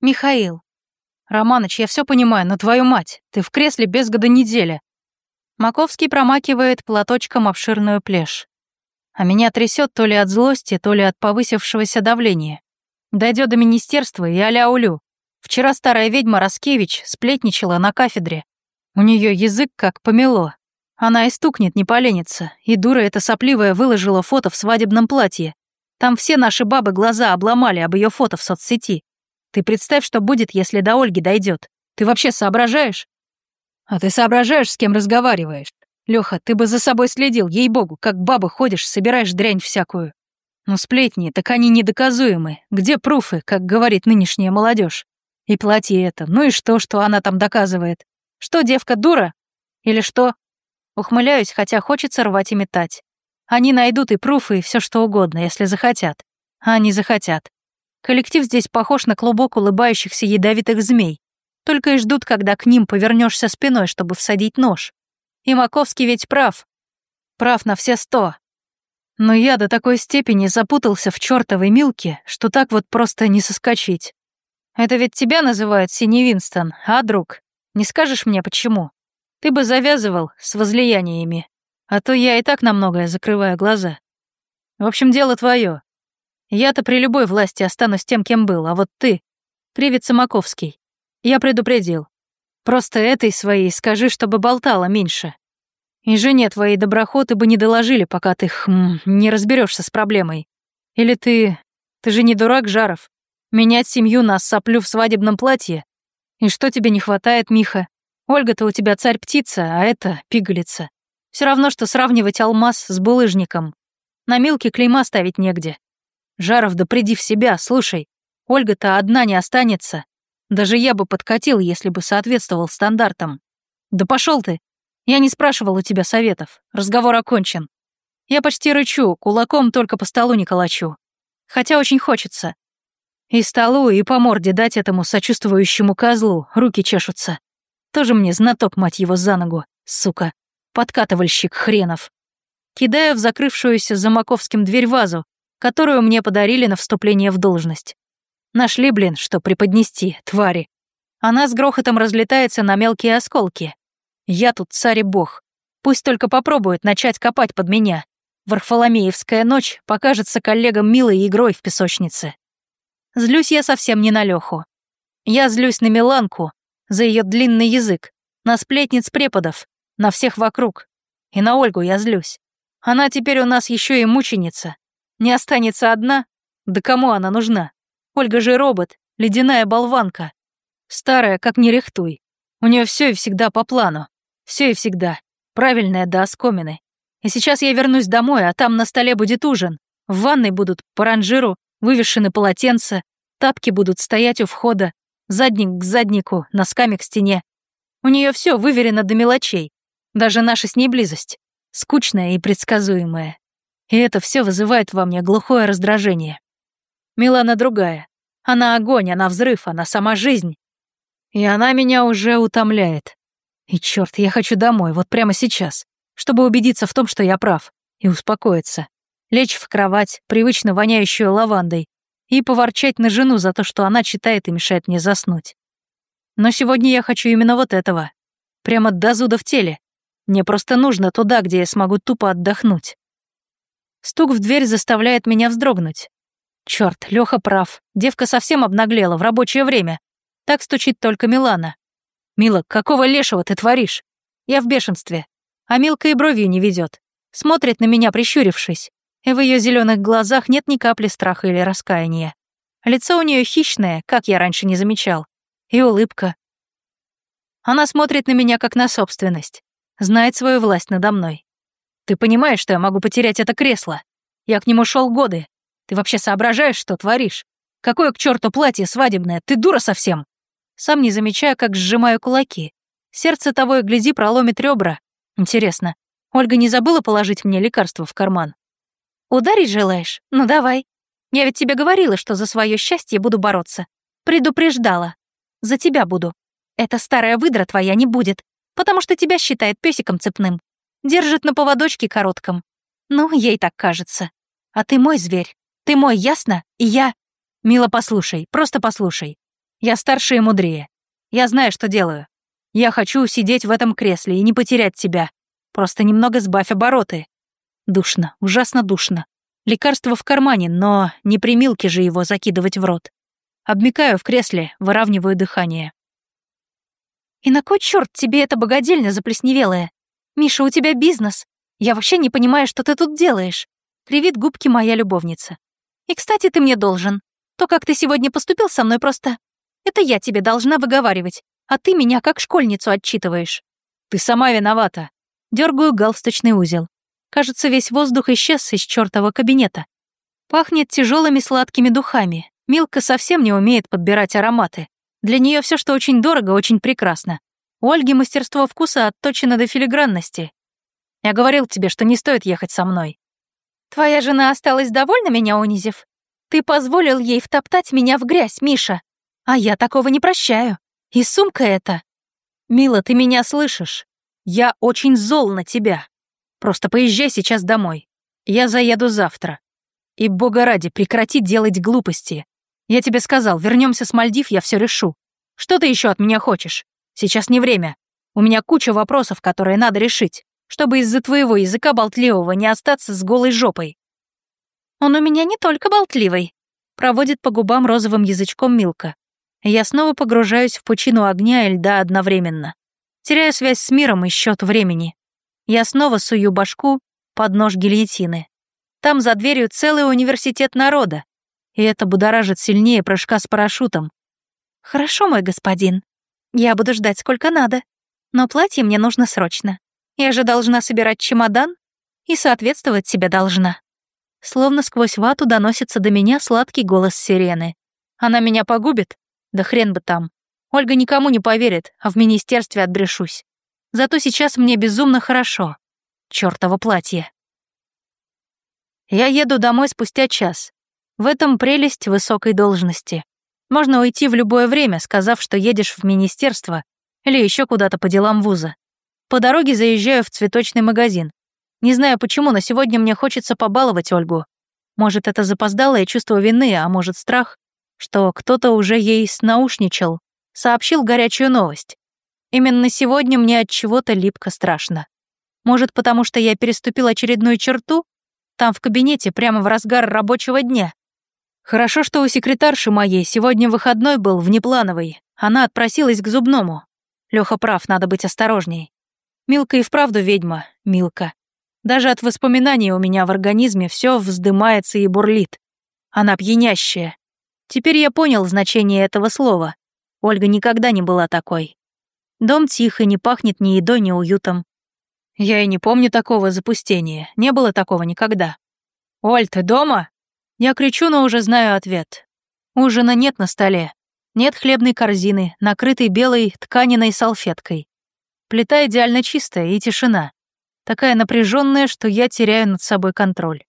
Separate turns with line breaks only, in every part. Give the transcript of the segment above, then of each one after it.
Михаил.
Романыч, я все понимаю, но твою мать, ты в кресле без года недели.
Маковский промакивает платочком обширную плешь. А меня трясет то ли от злости, то ли от повысившегося давления. Дойдет до министерства и аля улю. Вчера старая ведьма Раскевич сплетничала на кафедре. У нее язык как помело. Она и стукнет, не поленится. И дура эта сопливая выложила фото в свадебном платье. Там все наши бабы глаза обломали об ее фото в соцсети. Ты представь, что будет, если до Ольги дойдет. Ты вообще соображаешь? А ты соображаешь, с кем разговариваешь? Леха, ты бы за собой следил, ей-богу, как бабы ходишь, собираешь дрянь всякую. Ну, сплетни, так они недоказуемы. Где пруфы, как говорит нынешняя молодежь? И платье это, ну и что, что она там доказывает? Что, девка дура? Или что? Ухмыляюсь, хотя хочется рвать и метать. Они найдут и пруфы, и все что угодно, если захотят. А они захотят. Коллектив здесь похож на клубок улыбающихся ядовитых змей. Только и ждут, когда к ним повернешься спиной, чтобы всадить нож. И Маковский ведь прав. Прав на все сто. Но я до такой степени запутался в чертовой милке, что так вот просто не соскочить. Это ведь тебя называют Синий Винстон, а, друг? Не скажешь мне, почему? Ты бы завязывал с возлияниями, а то я и так на многое закрываю глаза. В общем, дело твое. Я-то при любой власти останусь тем, кем был, а вот ты — кривится Маковский. Я предупредил. Просто этой своей скажи, чтобы болтала меньше. И жене твоей доброхоты бы не доложили, пока ты хм, не разберешься с проблемой. Или ты... Ты же не дурак, Жаров. Менять семью на соплю в свадебном платье? И что тебе не хватает, Миха? Ольга-то у тебя царь-птица, а это пигалица. Все равно, что сравнивать алмаз с булыжником. На Милке клейма ставить негде. Жаров, да приди в себя, слушай. Ольга-то одна не останется. Даже я бы подкатил, если бы соответствовал стандартам. Да пошел ты. Я не спрашивал у тебя советов. Разговор окончен. Я почти рычу, кулаком только по столу не калачу. Хотя очень хочется. И столу, и по морде дать этому сочувствующему козлу, руки чешутся. Тоже мне знаток, мать его, за ногу, сука. Подкатывальщик хренов. Кидаю в закрывшуюся за Маковским дверь вазу, которую мне подарили на вступление в должность. Нашли, блин, что преподнести, твари. Она с грохотом разлетается на мелкие осколки. Я тут царь и бог. Пусть только попробует начать копать под меня. Варфоломеевская ночь покажется коллегам милой игрой в песочнице. Злюсь я совсем не на Леху. Я злюсь на Миланку за ее длинный язык, на сплетниц преподов, на всех вокруг. И на Ольгу я злюсь. Она теперь у нас еще и мученица. Не останется одна? Да кому она нужна? Ольга же робот, ледяная болванка. Старая, как не рехтуй. У нее все и всегда по плану. Все и всегда. Правильная до оскомины. И сейчас я вернусь домой, а там на столе будет ужин. В ванной будут по ранжиру вывешены полотенца, тапки будут стоять у входа, задник к заднику, носками к стене. У нее все выверено до мелочей, даже наша с ней близость, скучная и предсказуемая. И это все вызывает во мне глухое раздражение. Милана другая. Она огонь, она взрыв, она сама жизнь. И она меня уже утомляет. И черт, я хочу домой, вот прямо сейчас, чтобы убедиться в том, что я прав, и успокоиться лечь в кровать, привычно воняющую лавандой, и поворчать на жену за то, что она читает и мешает мне заснуть. Но сегодня я хочу именно вот этого. Прямо до зуда в теле. Мне просто нужно туда, где я смогу тупо отдохнуть. Стук в дверь заставляет меня вздрогнуть. Черт, Леха прав. Девка совсем обнаглела в рабочее время. Так стучит только Милана. «Мила, какого лешего ты творишь?» Я в бешенстве. А Милка и бровью не ведет. Смотрит на меня, прищурившись и в ее зеленых глазах нет ни капли страха или раскаяния. Лицо у нее хищное, как я раньше не замечал, и улыбка. Она смотрит на меня как на собственность, знает свою власть надо мной. Ты понимаешь, что я могу потерять это кресло? Я к нему шел годы. Ты вообще соображаешь, что творишь? Какое к черту платье свадебное? Ты дура совсем? Сам не замечая, как сжимаю кулаки. Сердце того и гляди проломит ребра. Интересно, Ольга не забыла положить мне лекарство в карман? Ударить желаешь? Ну давай. Я ведь тебе говорила, что за свое счастье буду бороться. Предупреждала. За тебя буду. Эта старая выдра твоя не будет, потому что тебя считает песиком цепным. Держит на поводочке коротком. Ну, ей так кажется. А ты мой зверь. Ты мой, ясно? И я... Мила, послушай, просто послушай. Я старше и мудрее. Я знаю, что делаю. Я хочу сидеть в этом кресле и не потерять тебя. Просто немного сбавь обороты. Душно, ужасно душно. Лекарство в кармане, но не при Милке же его закидывать в рот. Обмикаю в кресле, выравниваю дыхание.
«И на кой черт тебе эта богадельня заплесневелая? Миша, у тебя бизнес. Я вообще не понимаю, что ты тут делаешь», — кривит губки моя любовница. «И, кстати, ты мне должен. То, как ты сегодня поступил со мной, просто... Это я тебе должна выговаривать, а ты меня как школьницу отчитываешь».
«Ты сама виновата». Дергаю галстучный узел. Кажется, весь воздух исчез из чертова кабинета. Пахнет тяжелыми сладкими духами. Милка совсем не умеет подбирать ароматы. Для нее все, что очень дорого, очень прекрасно. У Ольги мастерство вкуса отточено до филигранности. Я говорил тебе, что не стоит ехать со мной.
Твоя жена осталась довольна меня унизив? Ты позволил ей втоптать меня в грязь, Миша. А я такого не прощаю. И сумка эта.
Мила, ты меня слышишь? Я очень зол на тебя. Просто поезжай сейчас домой. Я заеду завтра. И, бога ради, прекрати делать глупости. Я тебе сказал, вернемся с Мальдив, я все решу. Что ты еще от меня хочешь? Сейчас не время. У меня куча вопросов, которые надо решить, чтобы из-за твоего языка болтливого не остаться с голой жопой.
Он у меня не только болтливый. Проводит по губам розовым язычком Милка.
Я снова погружаюсь в пучину огня и льда одновременно. Теряю связь с миром и счет времени. Я снова сую башку под нож гильотины. Там за дверью целый университет народа, и это будоражит сильнее прыжка с парашютом.
«Хорошо, мой господин. Я буду ждать сколько надо. Но платье мне нужно срочно. Я же должна собирать чемодан и соответствовать себе должна».
Словно сквозь вату доносится до меня сладкий голос сирены. Она меня погубит? Да хрен бы там. Ольга никому не поверит, а в министерстве отбрешусь. Зато сейчас мне безумно хорошо. Чёртово платье. Я еду домой спустя час. В этом прелесть высокой должности. Можно уйти в любое время, сказав, что едешь в министерство или еще куда-то по делам вуза. По дороге заезжаю в цветочный магазин. Не знаю почему, но сегодня мне хочется побаловать Ольгу. Может, это запоздалое чувство вины, а может, страх, что кто-то уже ей снаушничал, сообщил горячую новость. Именно сегодня мне от чего-то липко страшно. Может, потому что я переступил очередную черту? Там в кабинете, прямо в разгар рабочего дня. Хорошо, что у секретарши моей сегодня выходной был внеплановый. Она отпросилась к зубному. Лёха прав, надо быть осторожней. Милка и вправду ведьма, Милка. Даже от воспоминаний у меня в организме все вздымается и бурлит. Она пьянящая. Теперь я понял значение этого слова. Ольга никогда не была такой. Дом тихо, не пахнет ни едой, ни уютом. Я и не помню такого запустения, не было такого никогда. «Оль, ты дома?» Я кричу, но уже знаю ответ. Ужина нет на столе. Нет хлебной корзины, накрытой белой тканиной салфеткой. Плита идеально чистая и тишина. Такая напряженная, что я теряю над собой контроль.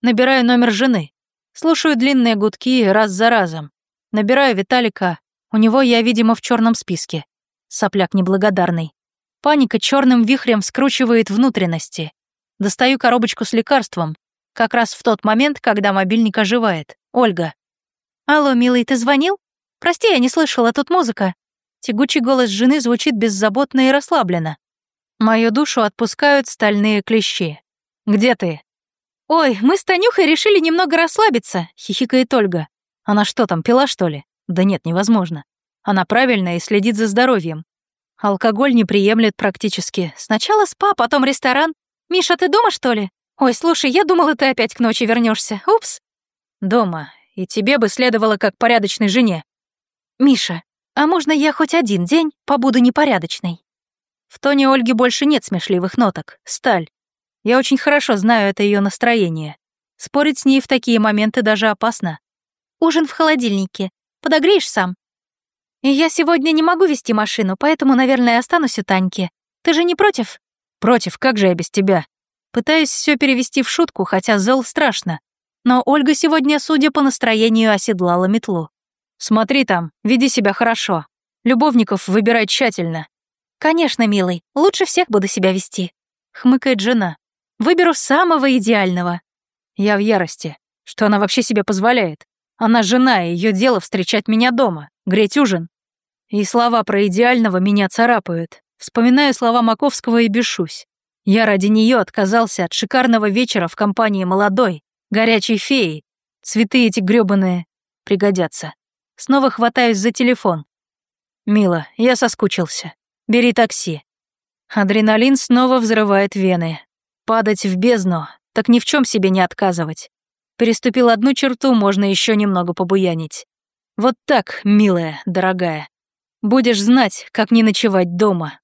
Набираю номер жены. Слушаю длинные гудки раз за разом. Набираю Виталика. У него я, видимо, в черном списке сопляк неблагодарный. Паника черным вихрем скручивает внутренности. Достаю коробочку с лекарством. Как раз в тот момент, когда мобильник оживает. Ольга.
«Алло, милый, ты звонил? Прости, я не слышала, тут музыка».
Тягучий голос жены звучит беззаботно и расслабленно. Мою душу отпускают стальные клещи. «Где ты?»
«Ой, мы с Танюхой решили немного расслабиться», — хихикает Ольга.
«Она что там, пила, что ли?» «Да нет, невозможно. Она правильная и следит за здоровьем. Алкоголь не приемлет практически. Сначала спа, потом ресторан.
Миша, ты дома, что ли? Ой, слушай, я думала, ты опять к ночи вернешься. Упс.
Дома. И тебе бы следовало как порядочной жене.
Миша, а можно я хоть один день побуду непорядочной?
В тоне Ольги больше нет смешливых ноток. Сталь. Я очень хорошо знаю это ее настроение. Спорить с ней в такие моменты даже опасно.
Ужин в холодильнике. Подогреешь сам? «Я сегодня не могу вести машину, поэтому, наверное, останусь у Таньки. Ты же не против?»
«Против, как же я без тебя?» Пытаюсь все перевести в шутку, хотя зол страшно. Но Ольга сегодня, судя по настроению, оседлала метлу. «Смотри там, веди себя хорошо. Любовников выбирай тщательно».
«Конечно, милый, лучше всех буду себя вести», —
хмыкает жена.
«Выберу самого идеального».
Я в ярости. Что она вообще себе позволяет? Она жена, и ее дело встречать меня дома, греть ужин. И слова про идеального меня царапают. Вспоминаю слова Маковского и бешусь. Я ради нее отказался от шикарного вечера в компании молодой, горячей феи. Цветы эти грёбаные пригодятся. Снова хватаюсь за телефон. «Мила, я соскучился. Бери такси». Адреналин снова взрывает вены. Падать в бездну, так ни в чем себе не отказывать. Переступил одну черту, можно еще немного побуянить. Вот так, милая, дорогая. Будешь знать, как не ночевать дома.